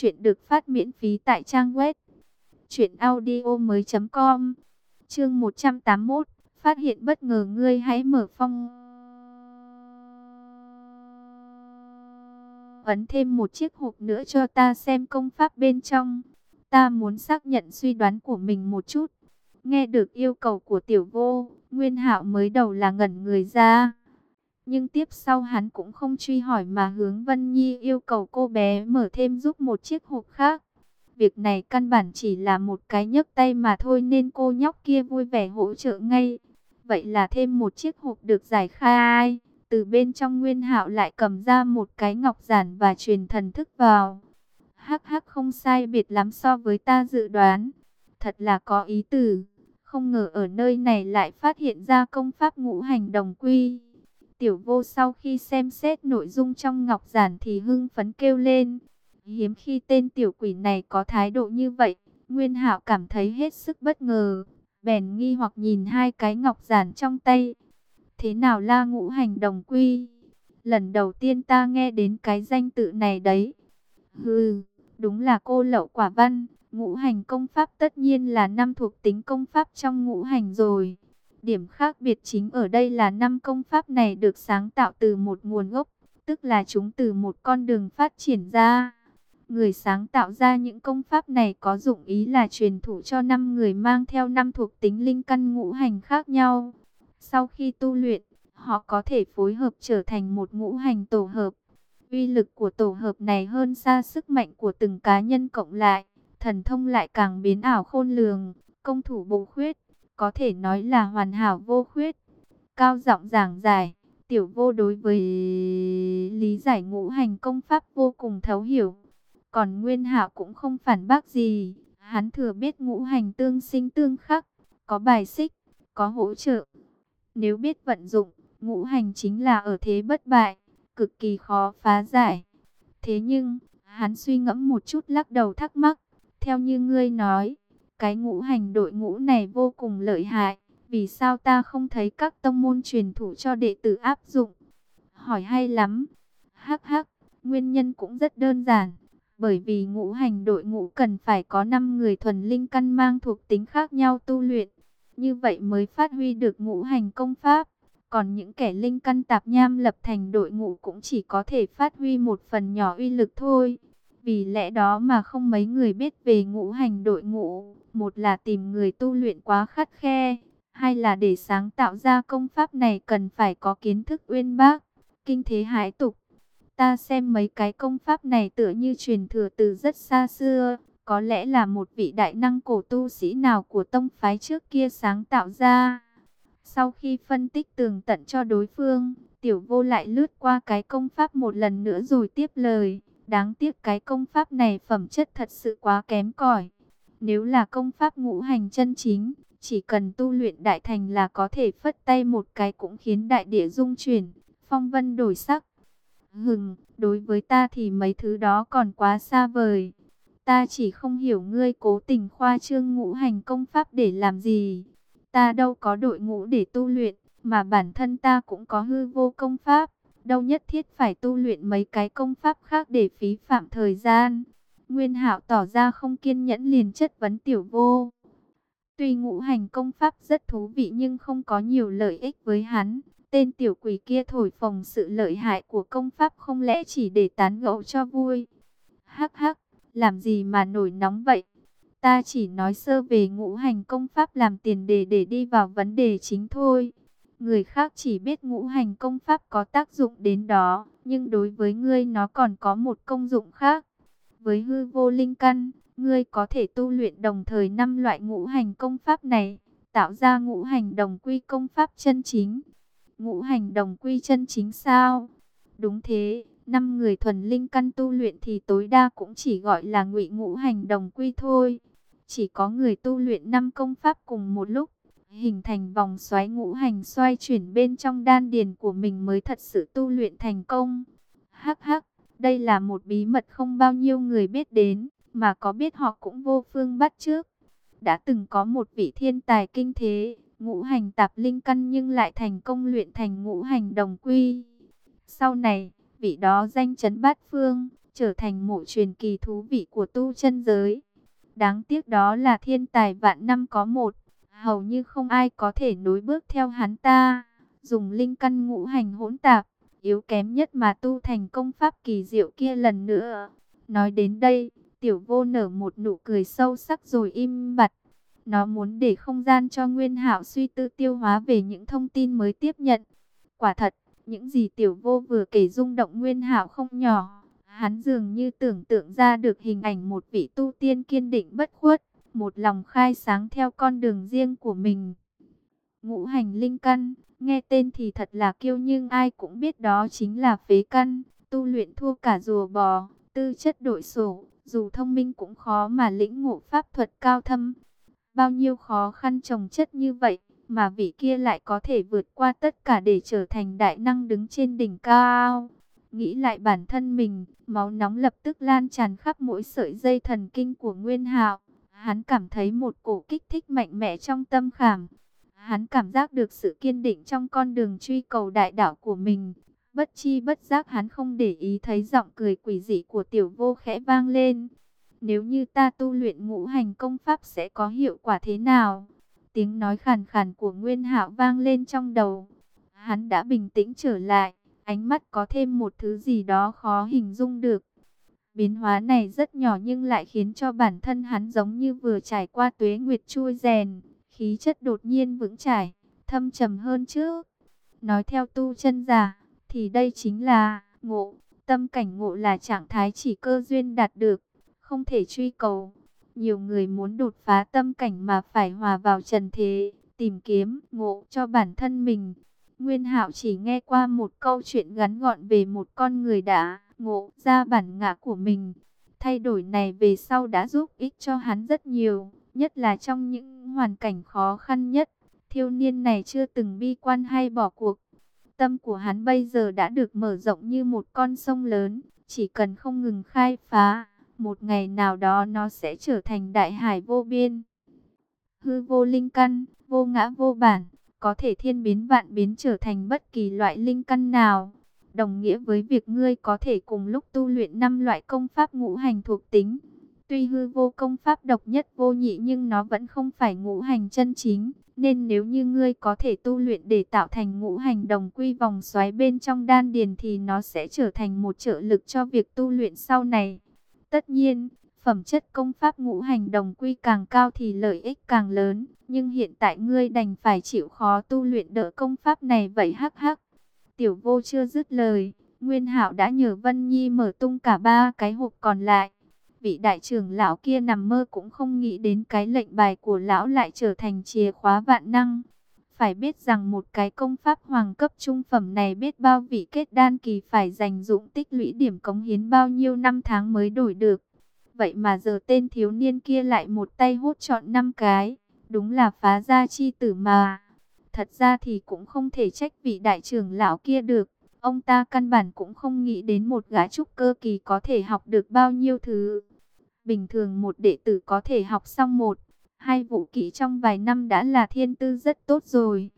Chuyện được phát miễn phí tại trang web. truyệnaudio mới.com Chương 181 Phát hiện bất ngờ ngươi hãy mở phong ấn thêm một chiếc hộp nữa cho ta xem công pháp bên trong. Ta muốn xác nhận suy đoán của mình một chút. Nghe được yêu cầu của tiểu vô, Nguyên hạo mới đầu là ngẩn người ra. Nhưng tiếp sau hắn cũng không truy hỏi mà hướng Vân Nhi yêu cầu cô bé mở thêm giúp một chiếc hộp khác. Việc này căn bản chỉ là một cái nhấc tay mà thôi nên cô nhóc kia vui vẻ hỗ trợ ngay. Vậy là thêm một chiếc hộp được giải khai. Từ bên trong Nguyên Hạo lại cầm ra một cái ngọc giản và truyền thần thức vào. Hắc hắc không sai biệt lắm so với ta dự đoán. Thật là có ý tử. Không ngờ ở nơi này lại phát hiện ra công pháp ngũ hành đồng quy. Tiểu vô sau khi xem xét nội dung trong ngọc giản thì hưng phấn kêu lên. Hiếm khi tên tiểu quỷ này có thái độ như vậy, Nguyên Hạo cảm thấy hết sức bất ngờ. Bèn nghi hoặc nhìn hai cái ngọc giản trong tay. Thế nào la ngũ hành đồng quy? Lần đầu tiên ta nghe đến cái danh tự này đấy. Hừ, đúng là cô lậu quả văn. Ngũ hành công pháp tất nhiên là năm thuộc tính công pháp trong ngũ hành rồi. Điểm khác biệt chính ở đây là năm công pháp này được sáng tạo từ một nguồn gốc, tức là chúng từ một con đường phát triển ra. Người sáng tạo ra những công pháp này có dụng ý là truyền thụ cho năm người mang theo năm thuộc tính linh căn ngũ hành khác nhau. Sau khi tu luyện, họ có thể phối hợp trở thành một ngũ hành tổ hợp. Uy lực của tổ hợp này hơn xa sức mạnh của từng cá nhân cộng lại, thần thông lại càng biến ảo khôn lường, công thủ bổ khuyết, có thể nói là hoàn hảo vô khuyết. Cao giọng giảng giải, tiểu vô đối với lý giải ngũ hành công pháp vô cùng thấu hiểu. Còn Nguyên Hạo cũng không phản bác gì, hắn thừa biết ngũ hành tương sinh tương khắc, có bài xích, có hỗ trợ. Nếu biết vận dụng, ngũ hành chính là ở thế bất bại, cực kỳ khó phá giải. Thế nhưng, hắn suy ngẫm một chút lắc đầu thắc mắc, theo như ngươi nói, cái ngũ hành đội ngũ này vô cùng lợi hại, vì sao ta không thấy các tông môn truyền thủ cho đệ tử áp dụng? Hỏi hay lắm. Hắc hắc, nguyên nhân cũng rất đơn giản, bởi vì ngũ hành đội ngũ cần phải có 5 người thuần linh căn mang thuộc tính khác nhau tu luyện, như vậy mới phát huy được ngũ hành công pháp. Còn những kẻ linh căn tạp nham lập thành đội ngũ cũng chỉ có thể phát huy một phần nhỏ uy lực thôi. Vì lẽ đó mà không mấy người biết về ngũ hành đội ngũ. Một là tìm người tu luyện quá khắt khe. Hai là để sáng tạo ra công pháp này cần phải có kiến thức uyên bác, kinh thế hải tục. Ta xem mấy cái công pháp này tựa như truyền thừa từ rất xa xưa. Có lẽ là một vị đại năng cổ tu sĩ nào của tông phái trước kia sáng tạo ra. Sau khi phân tích tường tận cho đối phương, tiểu vô lại lướt qua cái công pháp một lần nữa rồi tiếp lời. Đáng tiếc cái công pháp này phẩm chất thật sự quá kém cỏi. Nếu là công pháp ngũ hành chân chính, chỉ cần tu luyện đại thành là có thể phất tay một cái cũng khiến đại địa dung chuyển, phong vân đổi sắc. Hừng, đối với ta thì mấy thứ đó còn quá xa vời. Ta chỉ không hiểu ngươi cố tình khoa trương ngũ hành công pháp để làm gì. Ta đâu có đội ngũ để tu luyện, mà bản thân ta cũng có hư vô công pháp, đâu nhất thiết phải tu luyện mấy cái công pháp khác để phí phạm thời gian. Nguyên Hạo tỏ ra không kiên nhẫn liền chất vấn tiểu vô. Tuy ngũ hành công pháp rất thú vị nhưng không có nhiều lợi ích với hắn. Tên tiểu quỷ kia thổi phồng sự lợi hại của công pháp không lẽ chỉ để tán gẫu cho vui. Hắc hắc, làm gì mà nổi nóng vậy? Ta chỉ nói sơ về ngũ hành công pháp làm tiền đề để đi vào vấn đề chính thôi. Người khác chỉ biết ngũ hành công pháp có tác dụng đến đó, nhưng đối với ngươi nó còn có một công dụng khác. Với hư vô linh căn, ngươi có thể tu luyện đồng thời năm loại ngũ hành công pháp này, tạo ra ngũ hành đồng quy công pháp chân chính. Ngũ hành đồng quy chân chính sao? Đúng thế, năm người thuần linh căn tu luyện thì tối đa cũng chỉ gọi là ngụy ngũ hành đồng quy thôi. Chỉ có người tu luyện năm công pháp cùng một lúc, hình thành vòng xoáy ngũ hành xoay chuyển bên trong đan điền của mình mới thật sự tu luyện thành công. Hắc hắc, đây là một bí mật không bao nhiêu người biết đến, mà có biết họ cũng vô phương bắt trước. Đã từng có một vị thiên tài kinh thế, ngũ hành tạp linh căn nhưng lại thành công luyện thành ngũ hành đồng quy. Sau này, vị đó danh chấn bát phương, trở thành mộ truyền kỳ thú vị của tu chân giới. Đáng tiếc đó là thiên tài vạn năm có một, hầu như không ai có thể nối bước theo hắn ta. Dùng linh căn ngũ hành hỗn tạp, yếu kém nhất mà tu thành công pháp kỳ diệu kia lần nữa. Nói đến đây, tiểu vô nở một nụ cười sâu sắc rồi im bặt. Nó muốn để không gian cho Nguyên Hạo suy tư tiêu hóa về những thông tin mới tiếp nhận. Quả thật, những gì tiểu vô vừa kể rung động Nguyên Hạo không nhỏ. Hắn dường như tưởng tượng ra được hình ảnh một vị tu tiên kiên định bất khuất, một lòng khai sáng theo con đường riêng của mình. Ngũ hành linh căn, nghe tên thì thật là kiêu nhưng ai cũng biết đó chính là phế căn, tu luyện thua cả rùa bò, tư chất đội sổ, dù thông minh cũng khó mà lĩnh ngộ pháp thuật cao thâm. Bao nhiêu khó khăn trồng chất như vậy, mà vị kia lại có thể vượt qua tất cả để trở thành đại năng đứng trên đỉnh cao. Nghĩ lại bản thân mình, máu nóng lập tức lan tràn khắp mỗi sợi dây thần kinh của Nguyên Hạo. Hắn cảm thấy một cổ kích thích mạnh mẽ trong tâm khảm. Hắn cảm giác được sự kiên định trong con đường truy cầu đại đạo của mình. Bất chi bất giác hắn không để ý thấy giọng cười quỷ dị của tiểu vô khẽ vang lên. Nếu như ta tu luyện ngũ hành công pháp sẽ có hiệu quả thế nào? Tiếng nói khàn khàn của Nguyên Hạo vang lên trong đầu. Hắn đã bình tĩnh trở lại, ánh mắt có thêm một thứ gì đó khó hình dung được. Biến hóa này rất nhỏ nhưng lại khiến cho bản thân hắn giống như vừa trải qua tuế nguyệt chui rèn, khí chất đột nhiên vững chãi, thâm trầm hơn trước. Nói theo tu chân giả, thì đây chính là ngộ, tâm cảnh ngộ là trạng thái chỉ cơ duyên đạt được, không thể truy cầu. Nhiều người muốn đột phá tâm cảnh mà phải hòa vào trần thế, tìm kiếm ngộ cho bản thân mình. Nguyên Hạo chỉ nghe qua một câu chuyện ngắn gọn về một con người đã ngộ ra bản ngã của mình. Thay đổi này về sau đã giúp ích cho hắn rất nhiều, nhất là trong những hoàn cảnh khó khăn nhất. Thiếu niên này chưa từng bi quan hay bỏ cuộc. Tâm của hắn bây giờ đã được mở rộng như một con sông lớn, chỉ cần không ngừng khai phá, một ngày nào đó nó sẽ trở thành đại hải vô biên. Hư vô linh căn, vô ngã vô bản, có thể thiên biến vạn biến trở thành bất kỳ loại linh căn nào đồng nghĩa với việc ngươi có thể cùng lúc tu luyện năm loại công pháp ngũ hành thuộc tính. Tuy hư vô công pháp độc nhất vô nhị nhưng nó vẫn không phải ngũ hành chân chính, nên nếu như ngươi có thể tu luyện để tạo thành ngũ hành đồng quy vòng xoáy bên trong đan điền thì nó sẽ trở thành một trợ lực cho việc tu luyện sau này. Tất nhiên, phẩm chất công pháp ngũ hành đồng quy càng cao thì lợi ích càng lớn, nhưng hiện tại ngươi đành phải chịu khó tu luyện đỡ công pháp này vậy hắc hắc. Tiểu vô chưa dứt lời, Nguyên Hạo đã nhờ Vân Nhi mở tung cả ba cái hộp còn lại. Vị đại trưởng lão kia nằm mơ cũng không nghĩ đến cái lệnh bài của lão lại trở thành chìa khóa vạn năng. Phải biết rằng một cái công pháp hoàng cấp trung phẩm này biết bao vị kết đan kỳ phải dành dụng tích lũy điểm cống hiến bao nhiêu năm tháng mới đổi được. Vậy mà giờ tên thiếu niên kia lại một tay hút chọn năm cái, đúng là phá gia chi tử mà. Thật ra thì cũng không thể trách vị đại trưởng lão kia được. Ông ta căn bản cũng không nghĩ đến một gã trúc cơ kỳ có thể học được bao nhiêu thứ. Bình thường một đệ tử có thể học xong một, hai vụ kỹ trong vài năm đã là thiên tư rất tốt rồi.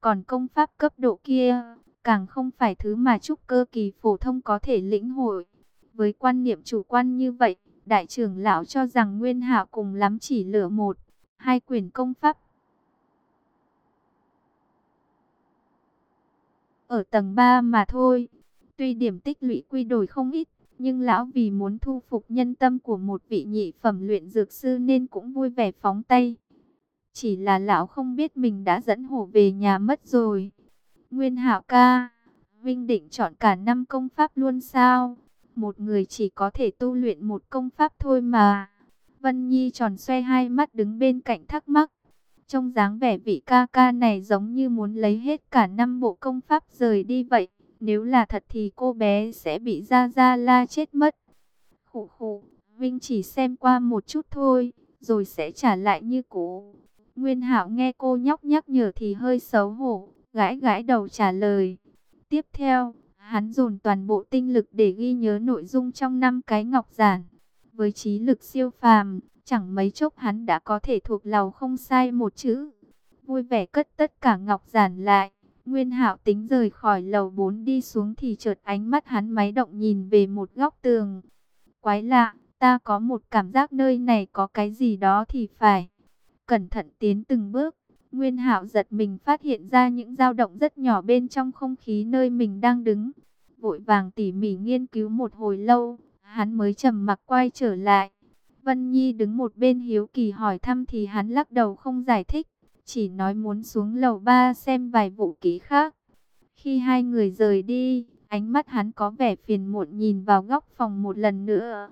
Còn công pháp cấp độ kia, càng không phải thứ mà trúc cơ kỳ phổ thông có thể lĩnh hội. Với quan niệm chủ quan như vậy, đại trưởng lão cho rằng Nguyên Hạo cùng lắm chỉ lựa một, hai quyển công pháp. Ở tầng 3 mà thôi, tuy điểm tích lũy quy đổi không ít, nhưng lão vì muốn thu phục nhân tâm của một vị nhị phẩm luyện dược sư nên cũng vui vẻ phóng tay. Chỉ là lão không biết mình đã dẫn hổ về nhà mất rồi. Nguyên Hạo ca, Vinh định chọn cả năm công pháp luôn sao? Một người chỉ có thể tu luyện một công pháp thôi mà. Vân Nhi tròn xoay hai mắt đứng bên cạnh thắc mắc. Trong dáng vẻ vị ca ca này giống như muốn lấy hết cả năm bộ công pháp rời đi vậy. Nếu là thật thì cô bé sẽ bị Gia Gia la chết mất. Khủ khủ, Vinh chỉ xem qua một chút thôi, rồi sẽ trả lại như cũ. Nguyên Hạo nghe cô nhóc nhắc nhở thì hơi xấu hổ, gãi gãi đầu trả lời. Tiếp theo, hắn dồn toàn bộ tinh lực để ghi nhớ nội dung trong năm cái ngọc giản. Với trí lực siêu phàm, chẳng mấy chốc hắn đã có thể thuộc lầu không sai một chữ. Vui vẻ cất tất cả ngọc giản lại. Nguyên Hạo tính rời khỏi lầu 4 đi xuống thì chợt ánh mắt hắn máy động nhìn về một góc tường. Quái lạ, ta có một cảm giác nơi này có cái gì đó thì phải. Cẩn thận tiến từng bước, Nguyên Hạo giật mình phát hiện ra những dao động rất nhỏ bên trong không khí nơi mình đang đứng. Vội vàng tỉ mỉ nghiên cứu một hồi lâu, hắn mới trầm mặc quay trở lại. Vân Nhi đứng một bên hiếu kỳ hỏi thăm thì hắn lắc đầu không giải thích, chỉ nói muốn xuống lầu ba xem vài vụ ký khác. Khi hai người rời đi, ánh mắt hắn có vẻ phiền muộn nhìn vào góc phòng một lần nữa.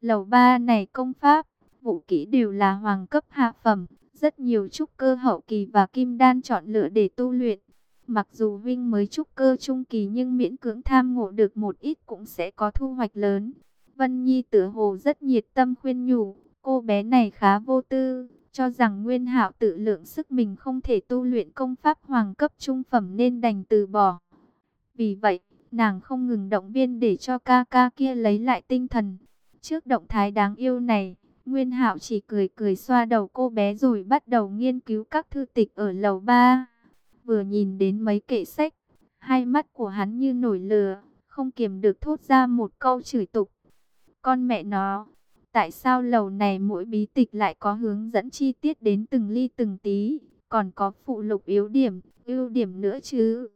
Lầu ba này công pháp, vũ kỹ đều là hoàng cấp hạ phẩm, rất nhiều trúc cơ hậu kỳ và kim đan chọn lựa để tu luyện. Mặc dù Vinh mới trúc cơ trung kỳ nhưng miễn cưỡng tham ngộ được một ít cũng sẽ có thu hoạch lớn. Vân Nhi tử hồ rất nhiệt tâm khuyên nhủ, cô bé này khá vô tư, cho rằng Nguyên Hạo tự lượng sức mình không thể tu luyện công pháp hoàng cấp trung phẩm nên đành từ bỏ. Vì vậy, nàng không ngừng động viên để cho ca ca kia lấy lại tinh thần. Trước động thái đáng yêu này, Nguyên Hạo chỉ cười cười xoa đầu cô bé rồi bắt đầu nghiên cứu các thư tịch ở lầu ba. Vừa nhìn đến mấy kệ sách, hai mắt của hắn như nổi lửa, không kiềm được thốt ra một câu chửi tục. Con mẹ nó, tại sao lầu này mỗi bí tịch lại có hướng dẫn chi tiết đến từng ly từng tí, còn có phụ lục yếu điểm, ưu điểm nữa chứ?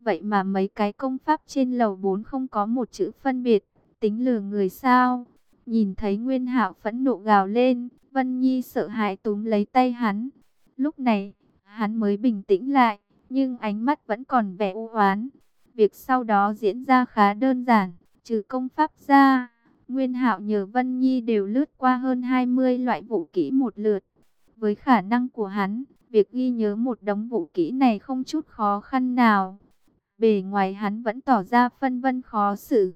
Vậy mà mấy cái công pháp trên lầu 4 không có một chữ phân biệt, tính lừa người sao? Nhìn thấy Nguyên Hạo phẫn nộ gào lên, Vân Nhi sợ hãi túm lấy tay hắn. Lúc này, hắn mới bình tĩnh lại, nhưng ánh mắt vẫn còn vẻ u oán. Việc sau đó diễn ra khá đơn giản, trừ công pháp ra, Nguyên Hạo nhờ Vân Nhi đều lướt qua hơn 20 loại vũ kỹ một lượt. Với khả năng của hắn, việc ghi nhớ một đống vũ kỹ này không chút khó khăn nào. Bề ngoài hắn vẫn tỏ ra phân vân khó xử.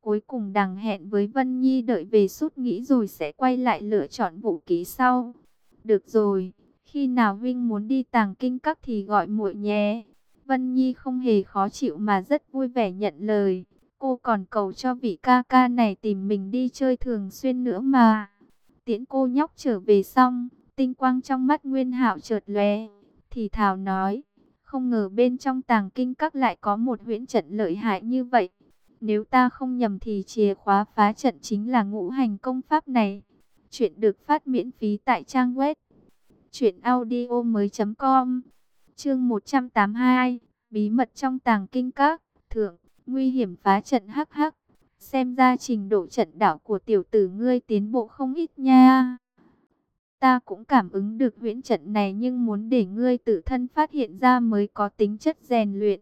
Cuối cùng đằng hẹn với Vân Nhi đợi về suốt nghĩ rồi sẽ quay lại lựa chọn vũ kỹ sau. Được rồi, khi nào Vinh muốn đi tàng kinh các thì gọi muội nhé. Vân Nhi không hề khó chịu mà rất vui vẻ nhận lời. Cô còn cầu cho vị ca ca này tìm mình đi chơi thường xuyên nữa mà. Tiễn cô nhóc trở về xong, tinh quang trong mắt Nguyên Hạo chợt lóe, thì thào nói, không ngờ bên trong tàng kinh các lại có một huyễn trận lợi hại như vậy. Nếu ta không nhầm thì chìa khóa phá trận chính là ngũ hành công pháp này. Chuyện được phát miễn phí tại trang web truyệnaudiomoi.com. Chương 182, bí mật trong tàng kinh các, thượng, nguy hiểm phá trận hắc hắc. Xem ra trình độ trận đảo của tiểu tử ngươi tiến bộ không ít nha. Ta cũng cảm ứng được huyễn trận này nhưng muốn để ngươi tự thân phát hiện ra mới có tính chất rèn luyện.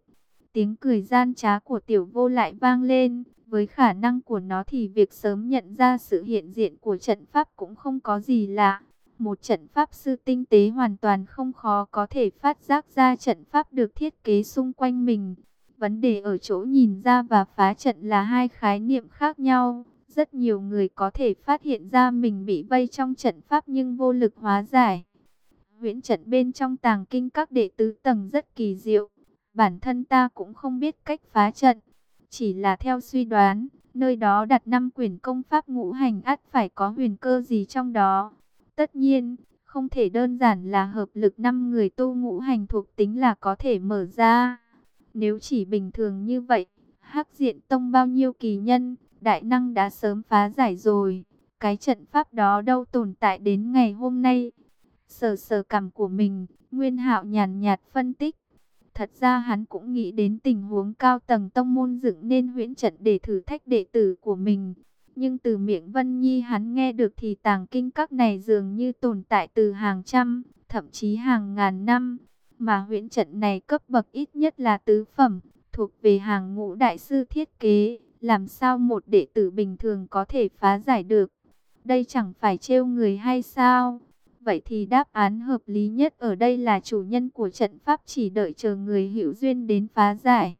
Tiếng cười gian trá của tiểu vô lại vang lên. Với khả năng của nó thì việc sớm nhận ra sự hiện diện của trận pháp cũng không có gì lạ. Một trận pháp sư tinh tế hoàn toàn không khó có thể phát giác ra trận pháp được thiết kế xung quanh mình. Vấn đề ở chỗ nhìn ra và phá trận là hai khái niệm khác nhau. Rất nhiều người có thể phát hiện ra mình bị vây trong trận pháp nhưng vô lực hóa giải. Huyễn trận bên trong tàng kinh các đệ tứ tầng rất kỳ diệu Bản thân ta cũng không biết cách phá trận. Chỉ là theo suy đoán, nơi đó đặt năm quyển công pháp ngũ hành ắt phải có huyền cơ gì trong đó. Tất nhiên, Không thể đơn giản là hợp lực năm người tu ngũ hành thuộc tính là có thể mở ra. Nếu chỉ bình thường như vậy, hắc diện tông bao nhiêu kỳ nhân, đại năng đã sớm phá giải rồi. Cái trận pháp đó đâu tồn tại đến ngày hôm nay. Sờ sờ cảm của mình, Nguyên hạo nhàn nhạt phân tích. Thật ra hắn cũng nghĩ đến tình huống cao tầng tông môn dựng nên huyễn trận để thử thách đệ tử của mình. Nhưng từ miệng Vân Nhi hắn nghe được thì tàng kinh các này dường như tồn tại từ hàng trăm, thậm chí hàng ngàn năm. Mà huyễn trận này cấp bậc ít nhất là tứ phẩm, thuộc về hàng ngũ đại sư thiết kế. Làm sao một đệ tử bình thường có thể phá giải được? Đây chẳng phải trêu người hay sao? Vậy thì đáp án hợp lý nhất ở đây là chủ nhân của trận pháp chỉ đợi chờ người hữu duyên đến phá giải.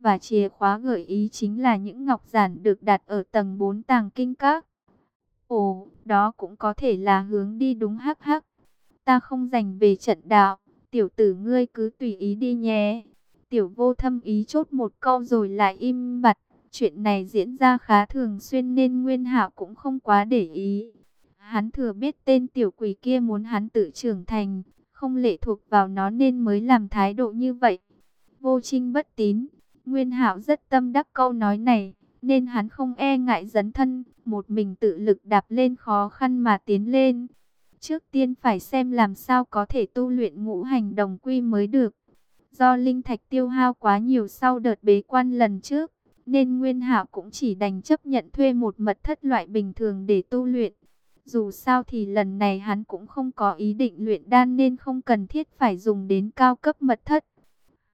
Và chìa khóa gợi ý chính là những ngọc giản được đặt ở tầng 4 tàng kinh các. Ồ, đó cũng có thể là hướng đi đúng hắc hắc. Ta không dành về trận đạo, tiểu tử ngươi cứ tùy ý đi nhé. Tiểu vô thâm ý chốt một câu rồi lại im bặt. Chuyện này diễn ra khá thường xuyên nên Nguyên Hạo cũng không quá để ý. Hắn thừa biết tên tiểu quỷ kia muốn hắn tự trưởng thành, không lệ thuộc vào nó nên mới làm thái độ như vậy. Vô trinh bất tín, Nguyên Hạo rất tâm đắc câu nói này, nên hắn không e ngại dấn thân, một mình tự lực đạp lên khó khăn mà tiến lên. Trước tiên phải xem làm sao có thể tu luyện ngũ hành đồng quy mới được. Do linh thạch tiêu hao quá nhiều sau đợt bế quan lần trước, nên Nguyên Hạo cũng chỉ đành chấp nhận thuê một mật thất loại bình thường để tu luyện. Dù sao thì lần này hắn cũng không có ý định luyện đan nên không cần thiết phải dùng đến cao cấp mật thất.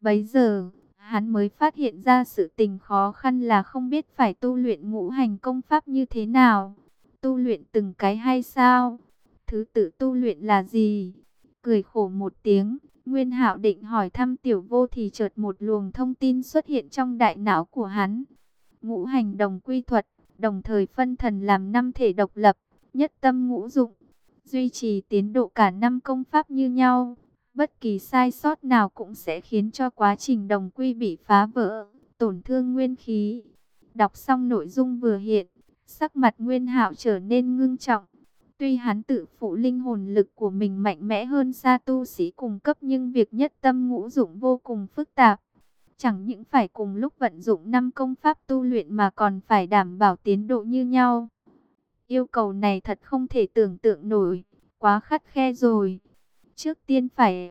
Bấy giờ, hắn mới phát hiện ra sự tình khó khăn là không biết phải tu luyện ngũ hành công pháp như thế nào. Tu luyện từng cái hay sao? Thứ tự tu luyện là gì? Cười khổ một tiếng, Nguyên Hạo định hỏi thăm tiểu vô thì chợt một luồng thông tin xuất hiện trong đại não của hắn. Ngũ hành đồng quy thuật, đồng thời phân thần làm năm thể độc lập, nhất tâm ngũ dụng, duy trì tiến độ cả năm công pháp như nhau. Bất kỳ sai sót nào cũng sẽ khiến cho quá trình đồng quy bị phá vỡ, tổn thương nguyên khí. Đọc xong nội dung vừa hiện, sắc mặt Nguyên Hạo trở nên ngưng trọng. Tuy hắn tự phụ linh hồn lực của mình mạnh mẽ hơn xa tu sĩ cùng cấp nhưng việc nhất tâm ngũ dụng vô cùng phức tạp. Chẳng những phải cùng lúc vận dụng năm công pháp tu luyện mà còn phải đảm bảo tiến độ như nhau. Yêu cầu này thật không thể tưởng tượng nổi, quá khắt khe rồi. Trước tiên phải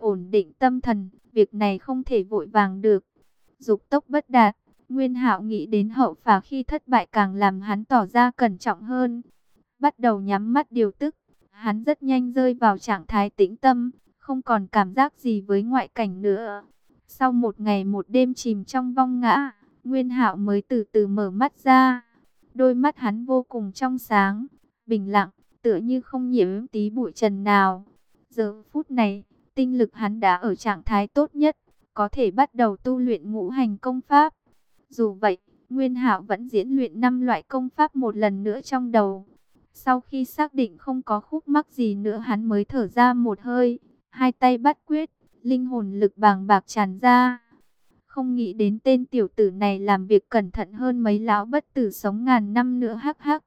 ổn định tâm thần, việc này không thể vội vàng được. Dục tốc bất đạt, Nguyên Hạo nghĩ đến hậu phá khi thất bại càng làm hắn tỏ ra cẩn trọng hơn. Bắt đầu nhắm mắt điều tức, hắn rất nhanh rơi vào trạng thái tĩnh tâm, không còn cảm giác gì với ngoại cảnh nữa. Sau một ngày một đêm chìm trong vong ngã, Nguyên Hạo mới từ từ mở mắt ra. Đôi mắt hắn vô cùng trong sáng, bình lặng, tựa như không nhiễm tí bụi trần nào. Giờ phút này, tinh lực hắn đã ở trạng thái tốt nhất, có thể bắt đầu tu luyện ngũ hành công pháp. Dù vậy, Nguyên Hạo vẫn diễn luyện năm loại công pháp một lần nữa trong đầu. Sau khi xác định không có khúc mắc gì nữa hắn mới thở ra một hơi, hai tay bắt quyết, linh hồn lực bàng bạc tràn ra. Không nghĩ đến tên tiểu tử này làm việc cẩn thận hơn mấy lão bất tử sống ngàn năm nữa hắc hắc.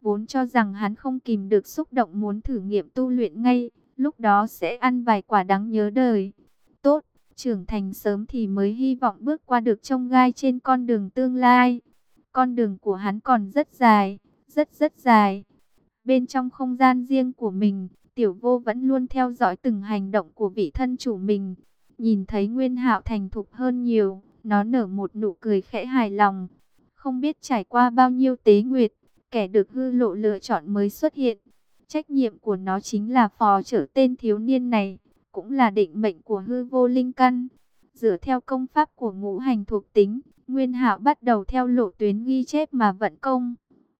Vốn cho rằng hắn không kìm được xúc động muốn thử nghiệm tu luyện ngay, lúc đó sẽ ăn vài quả đắng nhớ đời. Trưởng thành sớm thì mới hy vọng bước qua được trông gai trên con đường tương lai. Con đường của hắn còn rất dài, rất rất dài. Bên trong không gian riêng của mình, tiểu vô vẫn luôn theo dõi từng hành động của vị thân chủ mình. Nhìn thấy Nguyên Hạo thành thục hơn nhiều, nó nở một nụ cười khẽ hài lòng. Không biết trải qua bao nhiêu tế nguyệt, kẻ được hư lộ lựa chọn mới xuất hiện. Trách nhiệm của nó chính là phò trở tên thiếu niên này, cũng là định mệnh của hư vô linh căn. Dựa theo công pháp của ngũ hành thuộc tính, Nguyên Hạo bắt đầu theo lộ tuyến ghi chép mà vận công.